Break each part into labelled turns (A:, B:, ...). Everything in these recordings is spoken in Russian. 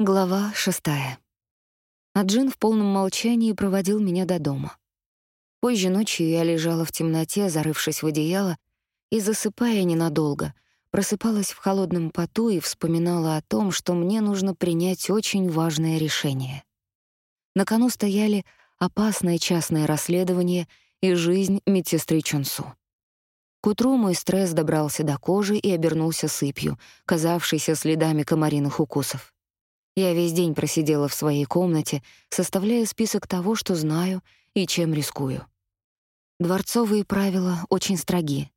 A: Глава шестая. Аджин в полном молчании проводил меня до дома. Позже ночью я лежала в темноте, зарывшись в одеяло, и, засыпая ненадолго, просыпалась в холодном поту и вспоминала о том, что мне нужно принять очень важное решение. На кону стояли опасное частное расследование и жизнь медсестры Чунсу. К утру мой стресс добрался до кожи и обернулся сыпью, казавшейся следами комариных укусов. Я весь день просидела в своей комнате, составляя список того, что знаю и чем рискую. Дворцовые правила очень строги.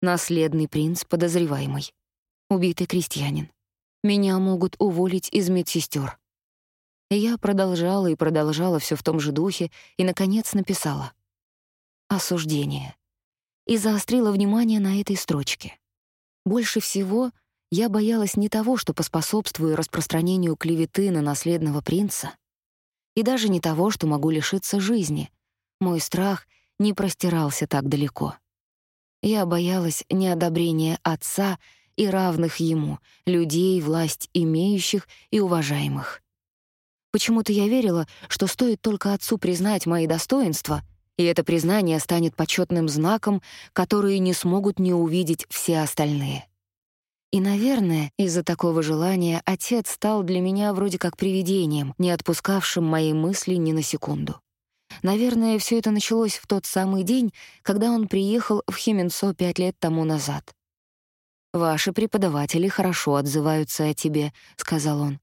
A: Наследный принц подозреваемый. Убитый крестьянин. Меня могут уволить из медсестер. Я продолжала и продолжала все в том же духе и, наконец, написала. Осуждение. И заострила внимание на этой строчке. Больше всего я боялась не того, что поспособствую распространению клеветы на наследного принца, и даже не того, что могу лишиться жизни. Мой страх не простирался так далеко. Я боялась неодобрения отца и равных ему, людей, власть имеющих и уважаемых. Почему-то я верила, что стоит только отцу признать мои достоинства, и это признание станет почетным знаком, который не смогут не увидеть все остальные. И, наверное, из-за такого желания отец стал для меня вроде как привидением, не отпускавшим мои мысли ни на секунду. Наверное, все это началось в тот самый день, когда он приехал в Хименсо пять лет тому назад. «Ваши преподаватели хорошо отзываются о тебе», — сказал он.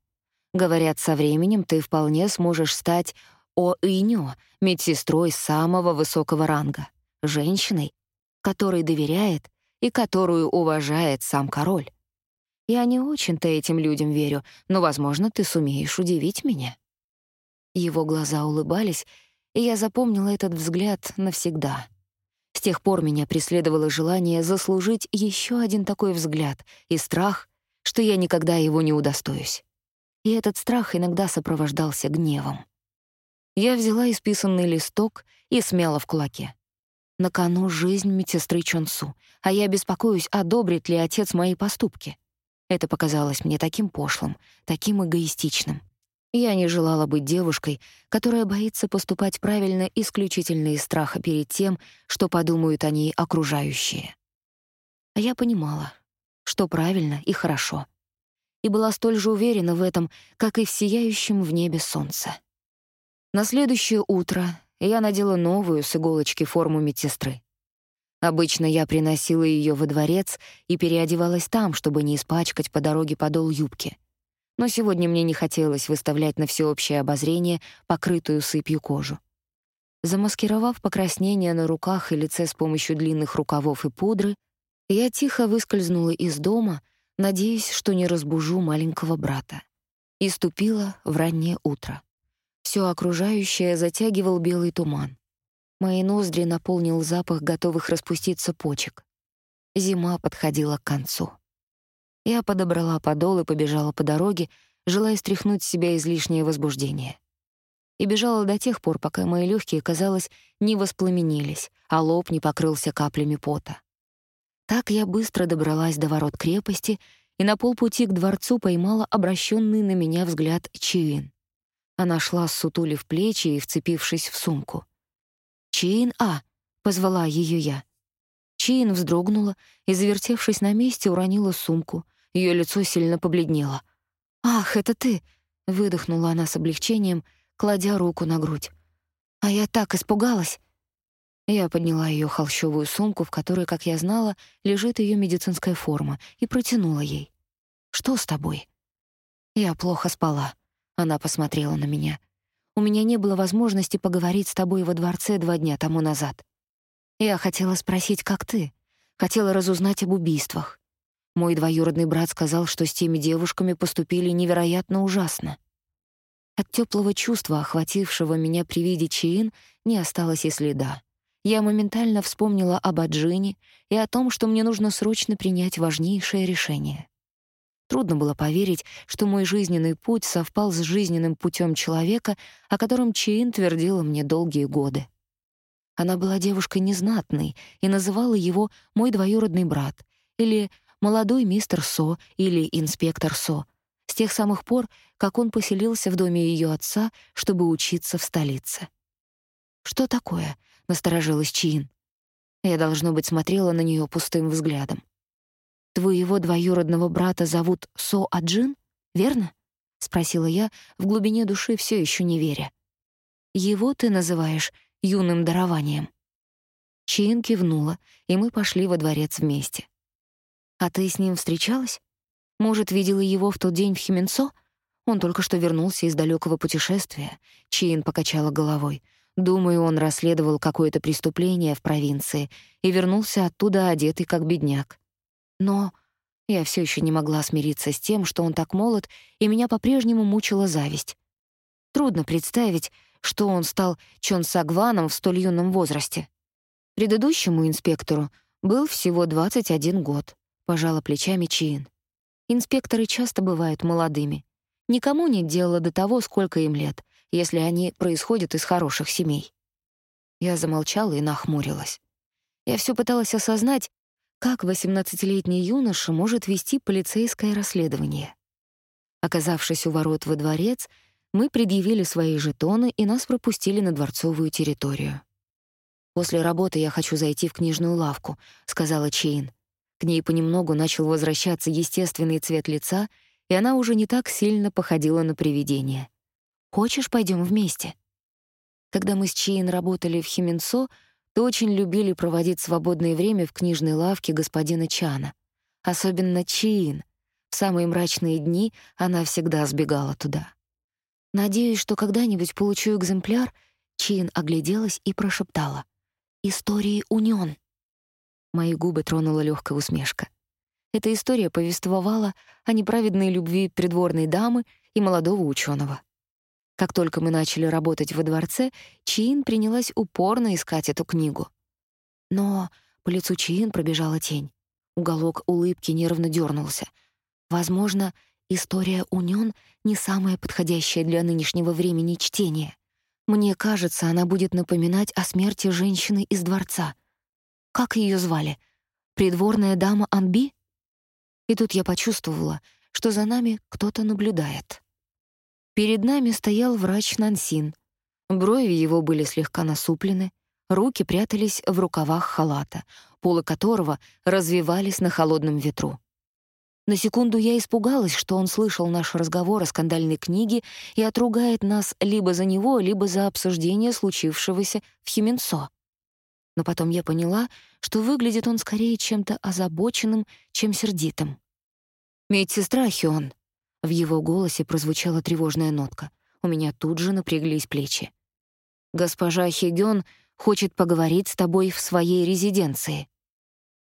A: «Говорят, со временем ты вполне сможешь стать О-Инё, медсестрой самого высокого ранга, женщиной, которой доверяет и которую уважает сам король. Я не очень-то этим людям верю, но, возможно, ты сумеешь удивить меня». Его глаза улыбались, и я запомнила этот взгляд навсегда. С тех пор меня преследовало желание заслужить еще один такой взгляд и страх, что я никогда его не удостоюсь. И этот страх иногда сопровождался гневом. Я взяла исписанный листок и смяла в кулаке. На кону жизнь медсестры Чонсу, а я беспокоюсь, одобрит ли отец мои поступки. Это показалось мне таким пошлым, таким эгоистичным. Я не желала быть девушкой, которая боится поступать правильно исключительно из страха перед тем, что подумают о ней окружающие. А я понимала, что правильно и хорошо. И была столь же уверена в этом, как и в сияющем в небе солнце. На следующее утро я надела новую с иголочки форму медсестры. Обычно я приносила ее во дворец и переодевалась там, чтобы не испачкать по дороге подол юбки. Но сегодня мне не хотелось выставлять на всеобщее обозрение покрытую сыпью кожу. Замаскировав покраснение на руках и лице с помощью длинных рукавов и пудры, я тихо выскользнула из дома, надеясь, что не разбужу маленького брата, и ступила в раннее утро. Все окружающее затягивал белый туман. Мои ноздри наполнил запах готовых распуститься почек. Зима подходила к концу. Я подобрала подол и побежала по дороге, желая стряхнуть с себя излишнее возбуждение. И бежала до тех пор, пока мои легкие, казалось, не воспламенились, а лоб не покрылся каплями пота. Так я быстро добралась до ворот крепости и на полпути к дворцу поймала обращенный на меня взгляд Чиин. Она шла, сутулив плечи и вцепившись в сумку. «Чин, а!» — позвала ее я. Чин вздрогнула и, завертевшись на месте, уронила сумку. Ее лицо сильно побледнело. «Ах, это ты!» — выдохнула она с облегчением, кладя руку на грудь. «А я так испугалась!» Я подняла ее холщовую сумку, в которой, как я знала, лежит ее медицинская форма, и протянула ей. «Что с тобой?» «Я плохо спала», — она посмотрела на меня. У меня не было возможности поговорить с тобой во дворце два дня тому назад. Я хотела спросить, как ты? Хотела разузнать об убийствах. Мой двоюродный брат сказал, что с теми девушками поступили невероятно ужасно. От теплого чувства, охватившего меня при виде Чиин, не осталось и следа. Я моментально вспомнила об Аджине и о том, что мне нужно срочно принять важнейшее решение. Трудно было поверить, что мой жизненный путь совпал с жизненным путем человека, о котором Чейн твердила мне долгие годы. Она была девушкой незнатной и называла его «мой двоюродный брат» или «молодой мистер Со» или «инспектор Со». С тех самых пор, как он поселился в доме ее отца, чтобы учиться в столице. «Что такое?» — насторожилась Чин. Я, должно быть, смотрела на нее пустым взглядом. «Твоего двоюродного брата зовут Со Аджин, верно?» — спросила я, в глубине души все еще не веря. «Его ты называешь юным дарованием?» Чин кивнула, и мы пошли во дворец вместе. «А ты с ним встречалась? Может, видела его в тот день в Хименцо? Он только что вернулся из далекого путешествия». Чин покачала головой. «Думаю, он расследовал какое-то преступление в провинции и вернулся оттуда одетый как бедняк. Но я все еще не могла смириться с тем, что он так молод, и меня по-прежнему мучила зависть. Трудно представить, что он стал Чон Сагваном в столь юном возрасте. Предыдущему инспектору был всего 21 год, пожала плечами Чин. Инспекторы часто бывают молодыми. Никому нет дела до того, сколько им лет, если они происходят из хороших семей. Я замолчала и нахмурилась. Я все пыталась осознать, как 18-летний юноша может вести полицейское расследование. Оказавшись у ворот во дворец, мы предъявили свои жетоны, и нас пропустили на дворцовую территорию. «После работы я хочу зайти в книжную лавку», — сказала Чейн. К ней понемногу начал возвращаться естественный цвет лица, и она уже не так сильно походила на привидение. «Хочешь, пойдем вместе?» Когда мы с Чейн работали в Хименцо, то очень любили проводить свободное время в книжной лавке господина Чана. Особенно Чейн. В самые мрачные дни она всегда сбегала туда. «Надеюсь, что когда-нибудь получу экземпляр», Чейн огляделась и прошептала истории Унион. Мои губы тронула легкая усмешка. Эта история повествовала о неправедной любви придворной дамы и молодого ученого. Как только мы начали работать во дворце, Чин принялась упорно искать эту книгу. Но по лицу Чин пробежала тень. Уголок улыбки нервно дернулся. Возможно, история Унион не самое подходящее для нынешнего времени чтение. Мне кажется, она будет напоминать о смерти женщины из дворца. Как ее звали? Придворная дама Анби? И тут я почувствовала, что за нами кто-то наблюдает. Перед нами стоял врач Нансин. Брови его были слегка насуплены, руки прятались в рукавах халата, полы которого развивались на холодном ветру. На секунду я испугалась, что он слышал наш разговор о скандальной книге и отругает нас либо за него, либо за обсуждение случившегося в Хименцо. Но потом я поняла, что выглядит он скорее чем-то озабоченным, чем сердитым. «Медсестра Хён», — в его голосе прозвучала тревожная нотка. У меня тут же напряглись плечи. «Госпожа Хигён хочет поговорить с тобой в своей резиденции».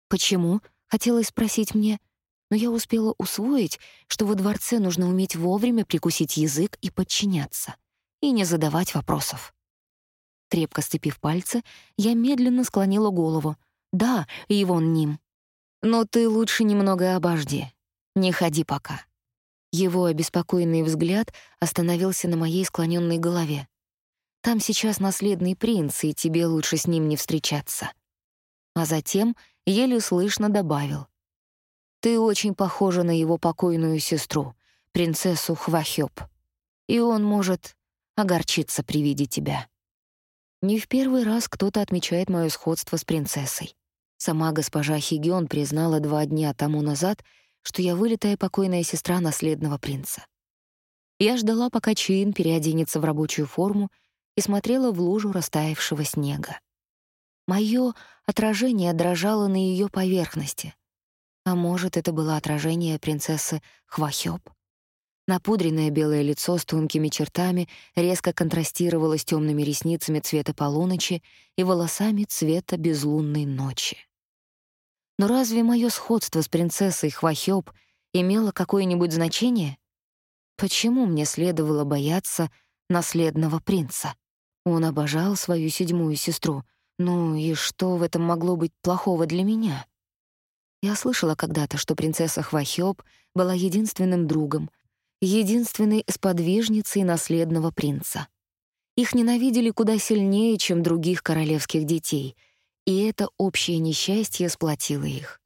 A: «Почему?» — хотелось спросить мне — но я успела усвоить, что во дворце нужно уметь вовремя прикусить язык и подчиняться, и не задавать вопросов. Крепко сцепив пальцы, я медленно склонила голову. «Да, Ивон Ним. Но ты лучше немного обожди. Не ходи пока». Его обеспокоенный взгляд остановился на моей склоненной голове. «Там сейчас наследный принц, и тебе лучше с ним не встречаться». А затем еле слышно добавил — ты очень похожа на его покойную сестру, принцессу Хвахёб. И он может огорчиться при виде тебя. Не в первый раз кто-то отмечает моё сходство с принцессой. Сама госпожа Хигион признала два дня тому назад, что я вылитая покойная сестра наследного принца. Я ждала, пока Чин переоденется в рабочую форму и смотрела в лужу растаявшего снега. Моё отражение дрожало на её поверхности, а может, это было отражение принцессы Хвахёб? Напудренное белое лицо с тонкими чертами резко контрастировало с темными ресницами цвета полуночи и волосами цвета безлунной ночи. Но разве мое сходство с принцессой Хвахёб имело какое-нибудь значение? Почему мне следовало бояться наследного принца? Он обожал свою седьмую сестру. Ну и что в этом могло быть плохого для меня? Я слышала когда-то, что принцесса Хвахёб была единственным другом, единственной сподвижницей наследного принца. Их ненавидели куда сильнее, чем других королевских детей, и это общее несчастье сплотило их.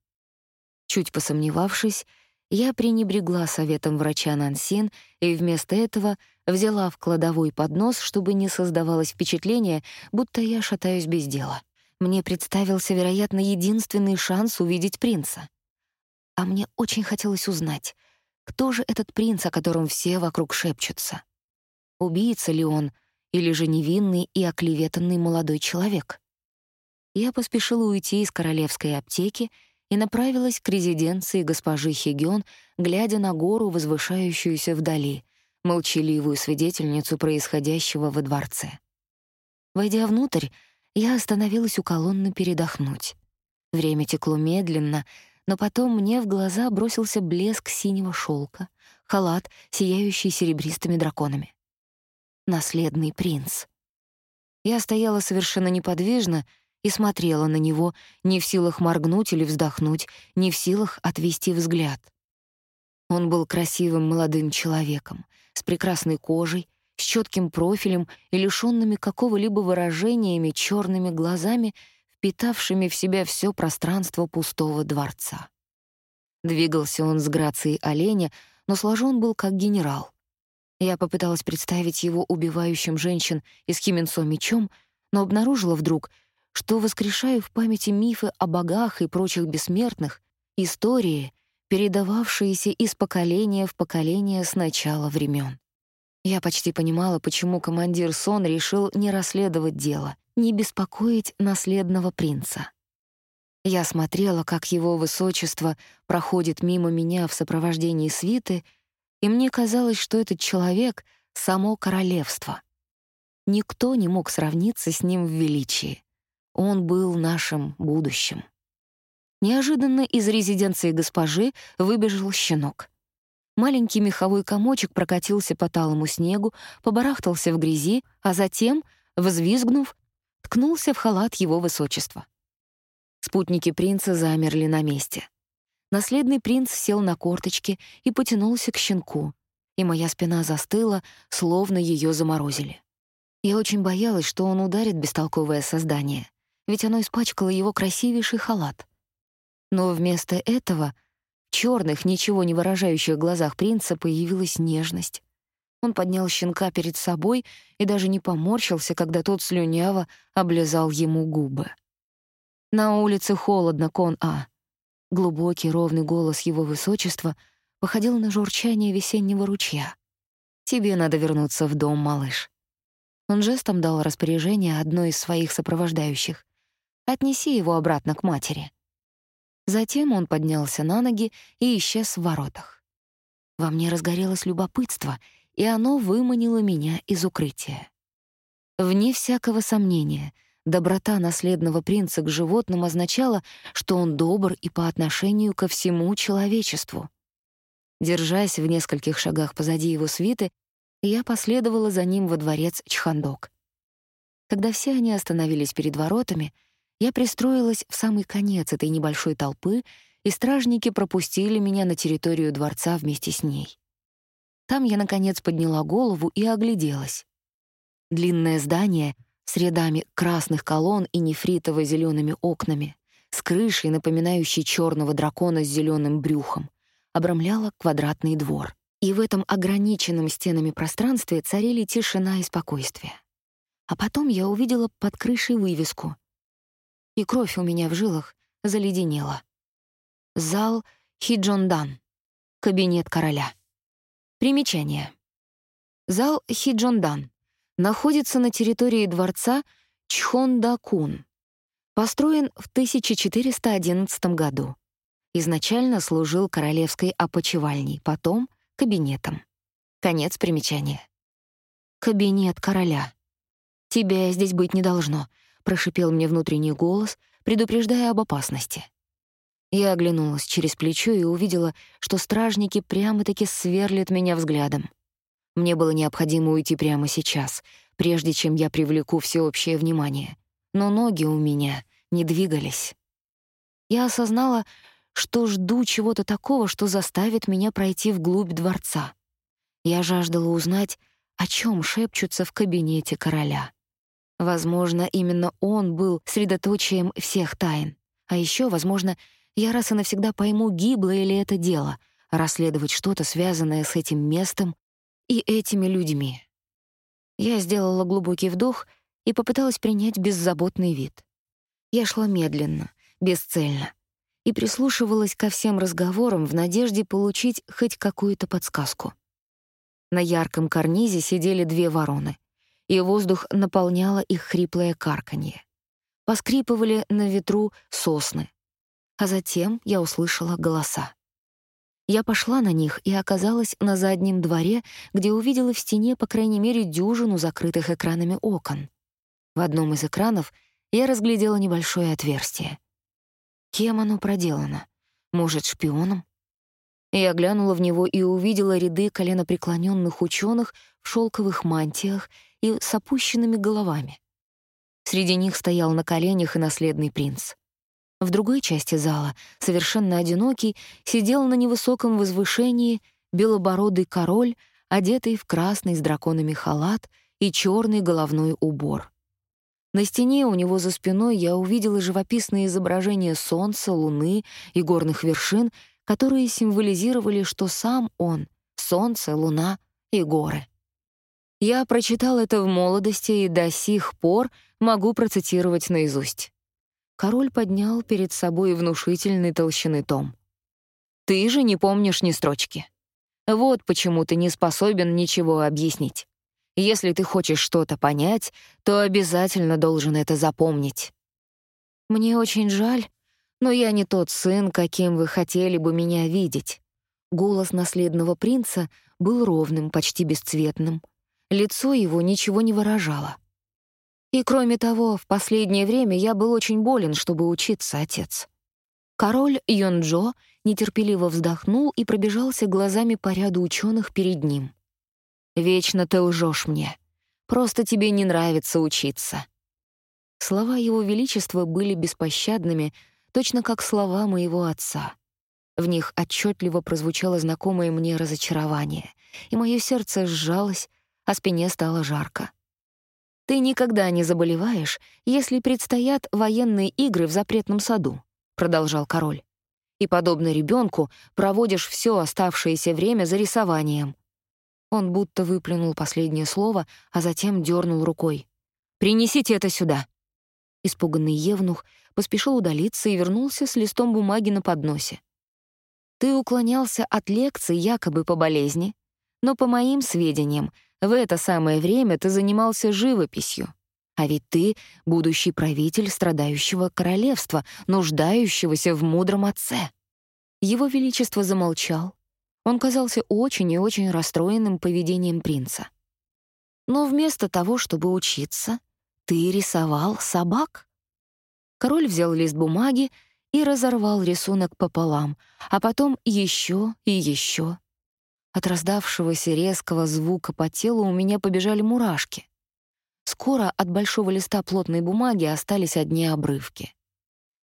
A: Чуть посомневавшись, я пренебрегла советом врача Нансин и вместо этого взяла в кладовой поднос, чтобы не создавалось впечатление, будто я шатаюсь без дела. Мне представился, вероятно, единственный шанс увидеть принца. А мне очень хотелось узнать, кто же этот принц, о котором все вокруг шепчутся. Убийца ли он, или же невинный и оклеветанный молодой человек? Я поспешила уйти из королевской аптеки и направилась к резиденции госпожи Хигён, глядя на гору, возвышающуюся вдали, молчаливую свидетельницу происходящего во дворце. Войдя внутрь, я остановилась у колонны передохнуть. Время текло медленно, но потом мне в глаза бросился блеск синего шелка, халат, сияющий серебристыми драконами. Наследный принц. Я стояла совершенно неподвижно и смотрела на него, не в силах моргнуть или вздохнуть, не в силах отвести взгляд. Он был красивым молодым человеком, с прекрасной кожей, с четким профилем и лишёнными какого-либо выражениями черными глазами, впитавшими в себя все пространство пустого дворца. Двигался он с грацией оленя, но сложен был как генерал. Я попыталась представить его убивающим женщин из Хименсо мечом, но обнаружила вдруг, что воскрешаю в памяти мифы о богах и прочих бессмертных, истории, передававшиеся из поколения в поколение с начала времен. Я почти понимала, почему командир Сон решил не расследовать дело, не беспокоить наследного принца. Я смотрела, как его высочество проходит мимо меня в сопровождении свиты, и мне казалось, что этот человек — само королевство. Никто не мог сравниться с ним в величии. Он был нашим будущим. Неожиданно из резиденции госпожи выбежал щенок. Маленький меховой комочек прокатился по талому снегу, побарахтался в грязи, а затем, взвизгнув, ткнулся в халат его высочества. Спутники принца замерли на месте. Наследный принц сел на корточки и потянулся к щенку, и моя спина застыла, словно ее заморозили. Я очень боялась, что он ударит бестолковое создание ведь оно испачкало его красивейший халат. Но вместо этого в чёрных, ничего не выражающих глазах принца появилась нежность. Он поднял щенка перед собой и даже не поморщился, когда тот слюняво облизал ему губы. «На улице холодно, Кон-А». Глубокий ровный голос его высочества походил на журчание весеннего ручья. «Тебе надо вернуться в дом, малыш». Он жестом дал распоряжение одной из своих сопровождающих. Отнеси его обратно к матери». Затем он поднялся на ноги и исчез в воротах. Во мне разгорелось любопытство, и оно выманило меня из укрытия. Вне всякого сомнения, доброта наследного принца к животным означала, что он добр и по отношению ко всему человечеству. Держась в нескольких шагах позади его свиты, я последовала за ним во дворец Чхандок. Когда все они остановились перед воротами — я пристроилась в самый конец этой небольшой толпы, и стражники пропустили меня на территорию дворца вместе с ней. Там я, наконец, подняла голову и огляделась. Длинное здание с рядами красных колонн и нефритово зелеными окнами, с крышей, напоминающей черного дракона с зеленым брюхом, обрамляло квадратный двор. И в этом ограниченном стенами пространстве царили тишина и спокойствие. А потом я увидела под крышей вывеску — и кровь у меня в жилах заледенела. Зал Хиджондан. Кабинет короля. Примечание. Зал Хиджондан находится на территории дворца Чхондакун. Построен в 1411 году. Изначально служил королевской опочивальней, потом — кабинетом. Конец примечания. Кабинет короля. Тебя здесь быть не должно прошипел мне внутренний голос, предупреждая об опасности. Я оглянулась через плечо и увидела, что стражники прямо-таки сверлят меня взглядом. Мне было необходимо уйти прямо сейчас, прежде чем я привлеку всеобщее внимание. Но ноги у меня не двигались. Я осознала, что жду чего-то такого, что заставит меня пройти вглубь дворца. Я жаждала узнать, о чем шепчутся в кабинете короля. Возможно, именно он был средоточием всех тайн. А еще, возможно, я раз и навсегда пойму, гибло ли это дело расследовать что-то, связанное с этим местом и этими людьми. Я сделала глубокий вдох и попыталась принять беззаботный вид. Я шла медленно, бесцельно, и прислушивалась ко всем разговорам в надежде получить хоть какую-то подсказку. На ярком карнизе сидели две вороны, и воздух наполняло их хриплое карканье. Поскрипывали на ветру сосны. А затем я услышала голоса. Я пошла на них и оказалась на заднем дворе, где увидела в стене по крайней мере дюжину закрытых экранами окон. В одном из экранов я разглядела небольшое отверстие. Кем оно проделано? Может, шпионом? Я глянула в него и увидела ряды коленопреклоненных ученых в шелковых мантиях и с опущенными головами. Среди них стоял на коленях и наследный принц. В другой части зала, совершенно одинокий, сидел на невысоком возвышении белобородый король, одетый в красный с драконами халат и черный головной убор. На стене у него за спиной я увидела живописные изображения солнца, луны и горных вершин, которые символизировали, что сам он — солнце, луна и горы. Я прочитал это в молодости и до сих пор могу процитировать наизусть. Король поднял перед собой внушительный толщины том. «Ты же не помнишь ни строчки. Вот почему ты не способен ничего объяснить. Если ты хочешь что-то понять, то обязательно должен это запомнить. Мне очень жаль, но я не тот сын, каким вы хотели бы меня видеть. Голос наследного принца был ровным, почти бесцветным. Лицо его ничего не выражало. И кроме того, в последнее время я был очень болен, чтобы учиться, отец. Король Йонджо нетерпеливо вздохнул и пробежался глазами по ряду ученых перед ним. Вечно ты лжешь мне. Просто тебе не нравится учиться». Слова Его Величества были беспощадными, точно как слова моего отца. В них отчетливо прозвучало знакомое мне разочарование, и мое сердце сжалось, а спине стало жарко. «Ты никогда не заболеваешь, если предстоят военные игры в запретном саду», — продолжал король. «И, подобно ребенку, проводишь все оставшееся время за рисованием, он будто выплюнул последнее слово, а затем дернул рукой. «Принесите это сюда!» Испуганный Евнух поспешил удалиться и вернулся с листом бумаги на подносе. «Ты уклонялся от лекций якобы по болезни, но, по моим сведениям, в это самое время ты занимался живописью. А ведь ты — будущий правитель страдающего королевства, нуждающегося в мудром отце». Его Величество замолчал, он казался очень и очень расстроенным поведением принца. Но вместо того, чтобы учиться, ты рисовал собак? Король взял лист бумаги и разорвал рисунок пополам, а потом еще и еще. От раздавшегося резкого звука по телу у меня побежали мурашки. Скоро от большого листа плотной бумаги остались одни обрывки.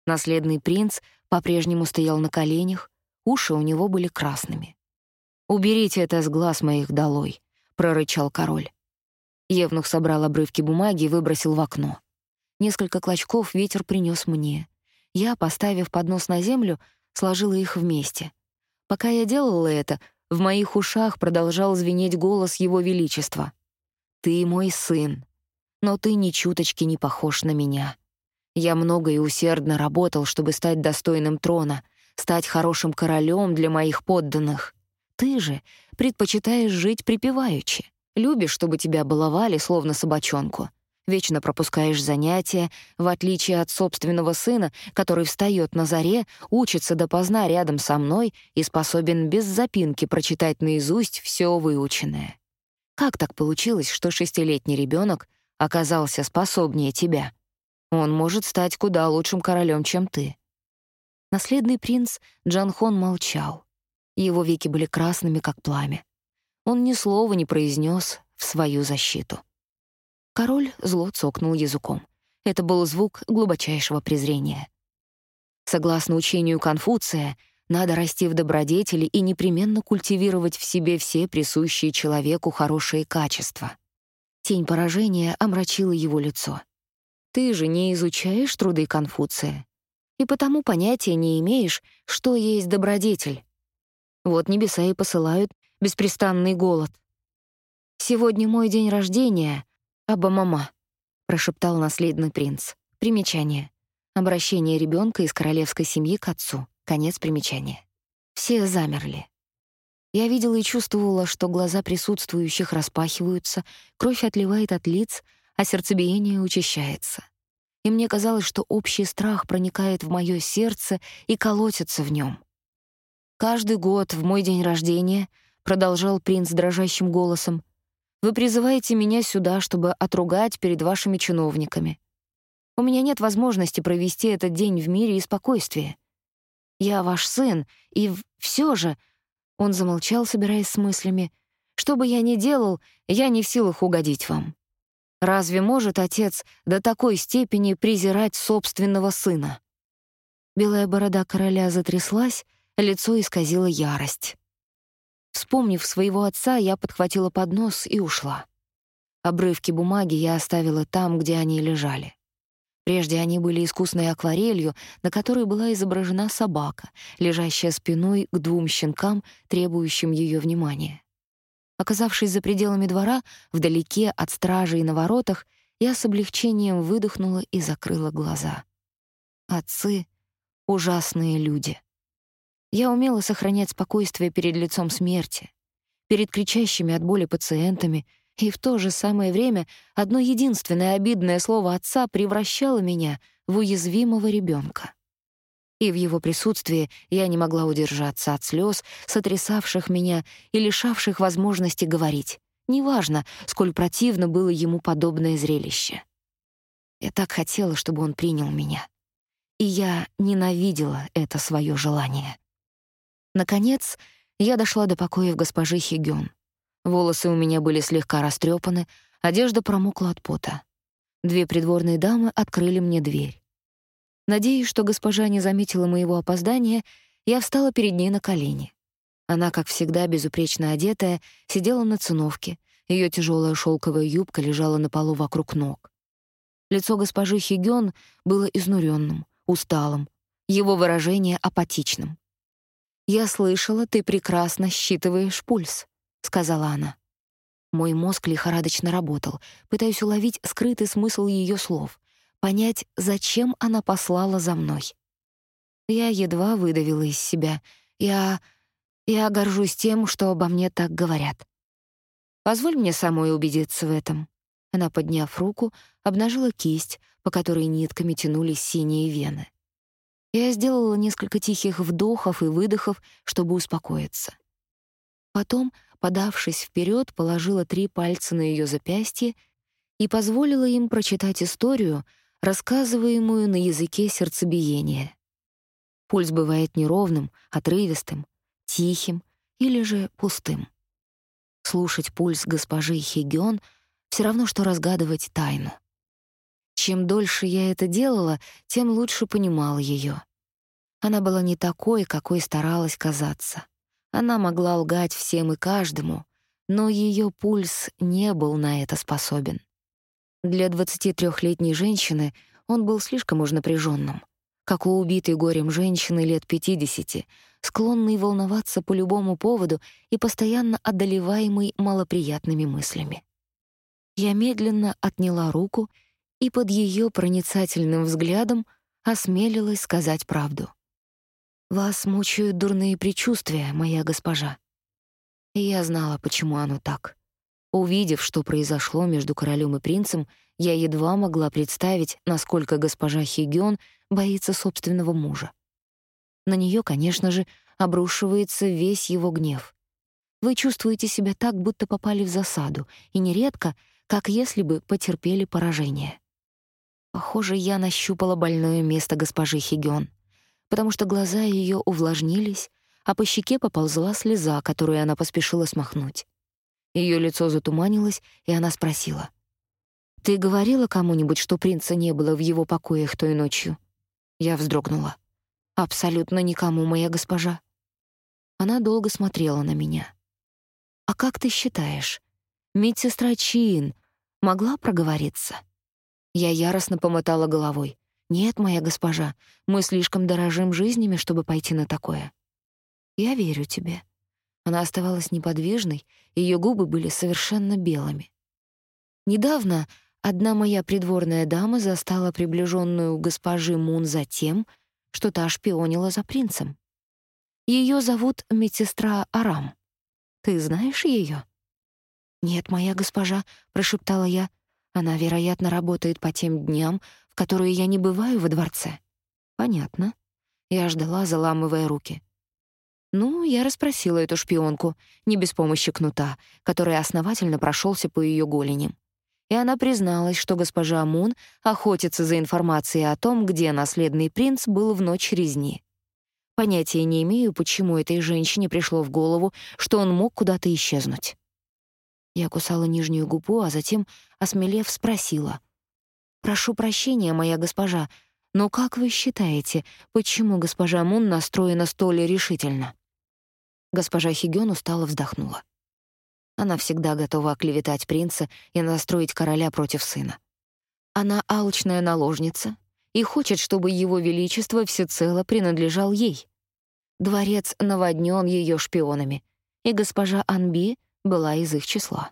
A: Наследный принц по-прежнему стоял на коленях, уши у него были красными. «Уберите это с глаз моих долой», — прорычал король. Евнух собрал обрывки бумаги и выбросил в окно. Несколько клочков ветер принес мне. Я, поставив поднос на землю, сложила их вместе. Пока я делала это, в моих ушах продолжал звенеть голос Его Величества. «Ты мой сын, но ты ни чуточки не похож на меня. Я много и усердно работал, чтобы стать достойным трона, стать хорошим королем для моих подданных. Ты же предпочитаешь жить припеваючи. Любишь, чтобы тебя баловали, словно собачонку. Вечно пропускаешь занятия, в отличие от собственного сына, который встает на заре, учится допоздна рядом со мной и способен без запинки прочитать наизусть все выученное. Как так получилось, что шестилетний ребенок оказался способнее тебя? Он может стать куда лучшим королем, чем ты. Наследный принц Джанхон молчал. Его веки были красными, как пламя. Он ни слова не произнес в свою защиту. Король зло цокнул языком. Это был звук глубочайшего презрения. Согласно учению Конфуция, надо расти в добродетели и непременно культивировать в себе все присущие человеку хорошие качества. Тень поражения омрачила его лицо. Ты же не изучаешь труды Конфуция, и потому понятия не имеешь, что есть добродетель. Вот небеса и посылают беспрестанный голод. «Сегодня мой день рождения, Аба-мама», — прошептал наследный принц. Примечание. Обращение ребенка из королевской семьи к отцу. Конец примечания. Все замерли. Я видела и чувствовала, что глаза присутствующих распахиваются, кровь отливает от лиц, а сердцебиение учащается. И мне казалось, что общий страх проникает в моё сердце и колотится в нём. «Каждый год в мой день рождения», — продолжал принц дрожащим голосом, «вы призываете меня сюда, чтобы отругать перед вашими чиновниками. У меня нет возможности провести этот день в мире и спокойствии. Я ваш сын, и все же он замолчал, собираясь с мыслями. «Что бы я ни делал, я не в силах угодить вам. Разве может отец до такой степени презирать собственного сына?» Белая борода короля затряслась, лицо исказило ярость. Вспомнив своего отца, я подхватила поднос и ушла. Обрывки бумаги я оставила там, где они лежали. Прежде они были искусной акварелью, на которой была изображена собака, лежащая спиной к двум щенкам, требующим ее внимания. Оказавшись за пределами двора, вдалеке от стражи и на воротах, я с облегчением выдохнула и закрыла глаза. Отцы — ужасные люди. Я умела сохранять спокойствие перед лицом смерти, перед кричащими от боли пациентами — и в то же самое время одно единственное обидное слово отца превращало меня в уязвимого ребенка. И в его присутствии я не могла удержаться от слез, сотрясавших меня и лишавших возможности говорить. Неважно, сколь противно было ему подобное зрелище. Я так хотела, чтобы он принял меня. И я ненавидела это свое желание. Наконец, я дошла до покоев госпожи Хигён. Волосы у меня были слегка растрепаны, одежда промокла от пота. Две придворные дамы открыли мне дверь. Надеясь, что госпожа не заметила моего опоздания, я встала перед ней на колени. Она, как всегда, безупречно одетая, сидела на циновке. Ее тяжелая шелковая юбка лежала на полу вокруг ног. Лицо госпожи Хигён было изнуренным, усталым, его выражение апатичным. «Я слышала, ты прекрасно считываешь пульс», сказала она. Мой мозг лихорадочно работал, пытаясь уловить скрытый смысл ее слов, понять, зачем она послала за мной. Я едва выдавила из себя. Я я горжусь тем, что обо мне так говорят. Позволь мне самой убедиться в этом. Она, подняв руку, обнажила кисть, по которой нитками тянулись синие вены. Я сделала несколько тихих вдохов и выдохов, чтобы успокоиться. Потом подавшись вперед, положила три пальца на ее запястье и позволила им прочитать историю, рассказываемую на языке сердцебиения. Пульс бывает неровным, отрывистым, тихим или же пустым. Слушать пульс госпожи Хигён все равно что разгадывать тайну. Чем дольше я это делала, тем лучше понимала ее. Она была не такой, какой старалась казаться. Она могла лгать всем и каждому, но ее пульс не был на это способен. Для 23-летней женщины он был слишком уж напряженным, как у убитой горем женщины лет 50, склонной волноваться по любому поводу и постоянно одолеваемой малоприятными мыслями. Я медленно отняла руку и под ее проницательным взглядом осмелилась сказать правду. Вас мучают дурные предчувствия, моя госпожа. И я знала, почему оно так. Увидев, что произошло между королем и принцем, я едва могла представить, насколько госпожа Хигён боится собственного мужа. На нее, конечно же, обрушивается весь его гнев. Вы чувствуете себя так, будто попали в засаду, и нередко, как если бы потерпели поражение. Похоже, я нащупала больное место госпожи Хигён потому что глаза ее увлажнились, а по щеке поползла слеза, которую она поспешила смахнуть. Ее лицо затуманилось, и она спросила: "Ты говорила кому-нибудь, что принца не было в его покоях той ночью?" Я вздрогнула. "Абсолютно никому, моя госпожа". Она долго смотрела на меня. "А как ты считаешь, медсестра Чин могла проговориться?" Я яростно помотала головой. «Нет, моя госпожа, мы слишком дорожим жизнями, чтобы пойти на такое». «Я верю тебе», Она оставалась неподвижной, ее губы были совершенно белыми. Недавно одна моя придворная дама застала приближенную госпожи Мун за тем, что та шпионила за принцем. Ее зовут медсестра Арам. Ты знаешь ее? «Нет, моя госпожа», — прошептала я. «Она, вероятно, работает по тем дням, в которые я не бываю во дворце». «Понятно». Я ждала, заламывая руки. Ну, я расспросила эту шпионку, не без помощи кнута, который основательно прошелся по ее голеням. И она призналась, что госпожа Мун охотится за информацией о том, где наследный принц был в ночь резни. Понятия не имею, почему этой женщине пришло в голову, что он мог куда-то исчезнуть. Я кусала нижнюю губу, а затем, осмелев, спросила. «Прошу прощения, моя госпожа, но как вы считаете, почему госпожа Мун настроена столь решительно?» Госпожа Хигён устало вздохнула. Она всегда готова оклеветать принца и настроить короля против сына. Она алчная наложница и хочет, чтобы его величество всецело принадлежал ей. Дворец наводнен ее шпионами, и госпожа Анби была из их числа.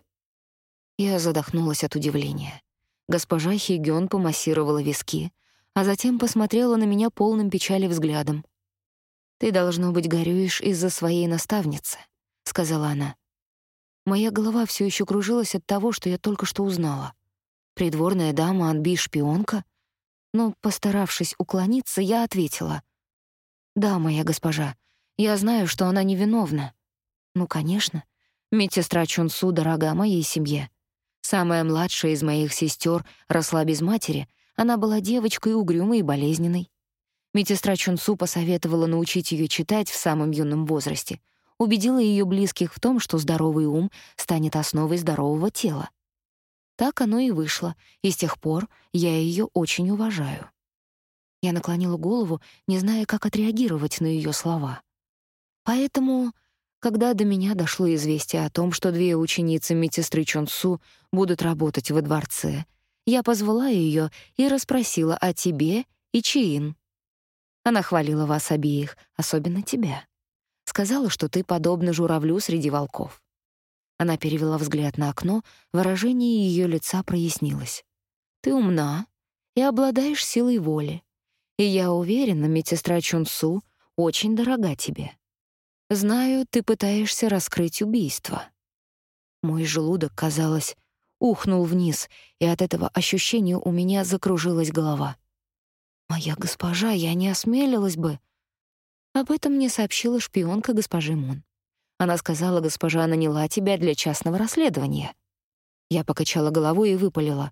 A: Я задохнулась от удивления. Госпожа Хигён помассировала виски, а затем посмотрела на меня полным печали взглядом. «Ты, должно быть, горюешь из-за своей наставницы», — сказала она. Моя голова все еще кружилась от того, что я только что узнала. Придворная дама Анби шпионка? Но, постаравшись уклониться, я ответила. «Да, моя госпожа, я знаю, что она невиновна». «Ну, конечно. Медсестра Чунсу дорога моей семье. Самая младшая из моих сестер росла без матери, она была девочкой угрюмой и болезненной. Медсестра Чунсу посоветовала научить ее читать в самом юном возрасте, убедила ее близких в том, что здоровый ум станет основой здорового тела. Так оно и вышло, и с тех пор я ее очень уважаю. Я наклонила голову, не зная, как отреагировать на ее слова. Поэтому, когда до меня дошло известие о том, что две ученицы медсестры Чунсу будут работать во дворце, я позвала ее и расспросила о тебе и Чиин. Она хвалила вас обеих, особенно тебя. Сказала, что ты подобна журавлю среди волков. Она перевела взгляд на окно, выражение ее лица прояснилось. Ты умна и обладаешь силой воли. И я уверена, медсестра Чунсу очень дорога тебе. Знаю, ты пытаешься раскрыть убийство. Мой желудок, казалось, ухнул вниз, и от этого ощущения у меня закружилась голова. «Моя госпожа, я не осмелилась бы». Об этом мне сообщила шпионка госпожи Мун. Она сказала, госпожа наняла тебя для частного расследования. Я покачала головой и выпалила.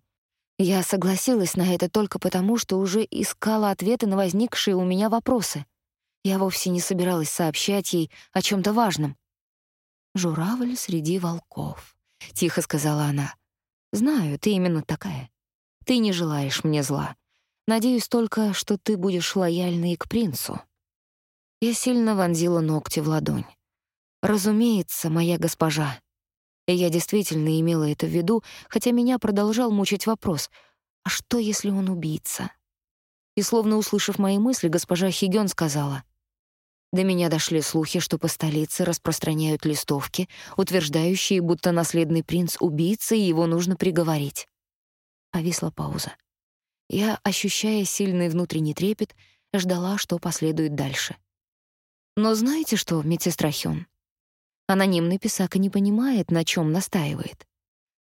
A: Я согласилась на это только потому, что уже искала ответы на возникшие у меня вопросы. Я вовсе не собиралась сообщать ей о чем то важном. «Журавль среди волков», — тихо сказала она. «Знаю, ты именно такая. Ты не желаешь мне зла. Надеюсь только, что ты будешь лояльна и к принцу». Я сильно вонзила ногти в ладонь. «Разумеется, моя госпожа». И я действительно имела это в виду, хотя меня продолжал мучить вопрос, «А что, если он убийца?» И словно услышав мои мысли, госпожа Хигён сказала, «До меня дошли слухи, что по столице распространяют листовки, утверждающие, будто наследный принц — убийца, и его нужно приговорить». Повисла пауза. Я, ощущая сильный внутренний трепет, ждала, что последует дальше. Но знаете что, медсестра Хён? Анонимный писака не понимает, на чем настаивает.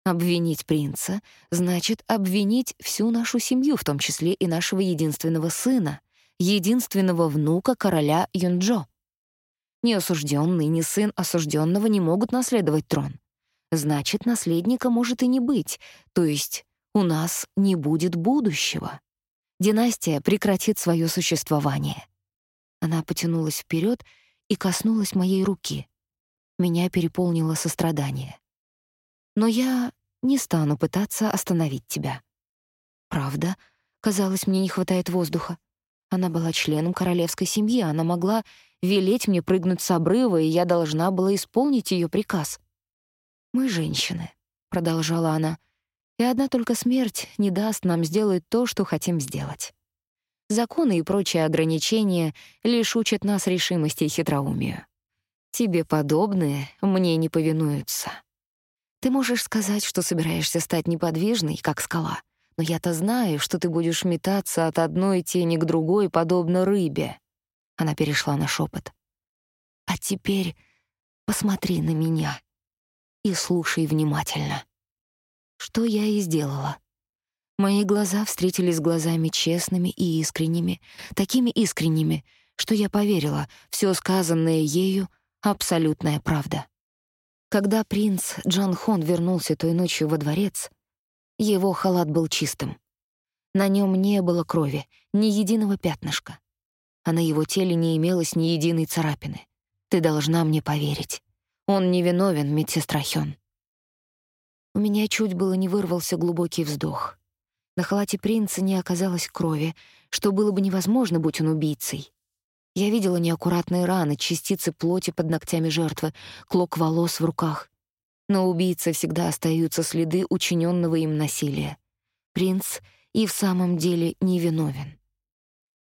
A: Обвинить принца значит обвинить всю нашу семью, в том числе и нашего единственного сына, единственного внука короля Юнджо. Ни осужденный, ни сын осужденного не могут наследовать трон. Значит, наследника может и не быть, то есть у нас не будет будущего. Династия прекратит свое существование. Она потянулась вперед и коснулась моей руки. Меня переполнило сострадание. Но я не стану пытаться остановить тебя. Правда, казалось, мне не хватает воздуха. Она была членом королевской семьи, она могла велеть мне прыгнуть с обрыва, и я должна была исполнить ее приказ. «Мы женщины», — продолжала она, и одна только смерть не даст нам сделать то, что хотим сделать. Законы и прочие ограничения лишь учат нас решимости и хитроумию. Тебе подобные мне не повинуются. Ты можешь сказать, что собираешься стать неподвижной, как скала, но я-то знаю, что ты будешь метаться от одной тени к другой, подобно рыбе. Она перешла на шепот. А теперь посмотри на меня и слушай внимательно. Что я и сделала. Мои глаза встретились с глазами честными и искренними, такими искренними, что я поверила, все сказанное ею — абсолютная правда. Когда принц Джон Хон вернулся той ночью во дворец, его халат был чистым. На нем не было крови, ни единого пятнышка. А на его теле не имелось ни единой царапины. Ты должна мне поверить. Он невиновен, медсестра Хён. У меня чуть было не вырвался глубокий вздох. На халате принца не оказалось крови, что было бы невозможно, будь он убийцей. Я видела неаккуратные раны, частицы плоти под ногтями жертвы, клок волос в руках. Но убийца всегда остаются следы учиненного им насилия. Принц и в самом деле невиновен.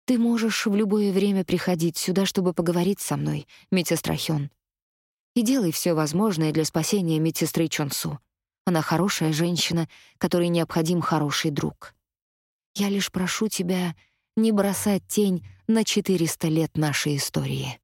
A: Ты можешь в любое время приходить сюда, чтобы поговорить со мной, медсестра Хён. И делай все возможное для спасения медсестры Чонсу. Она хорошая женщина, которой необходим хороший друг. Я лишь прошу тебя не бросать тень на 400 лет нашей истории.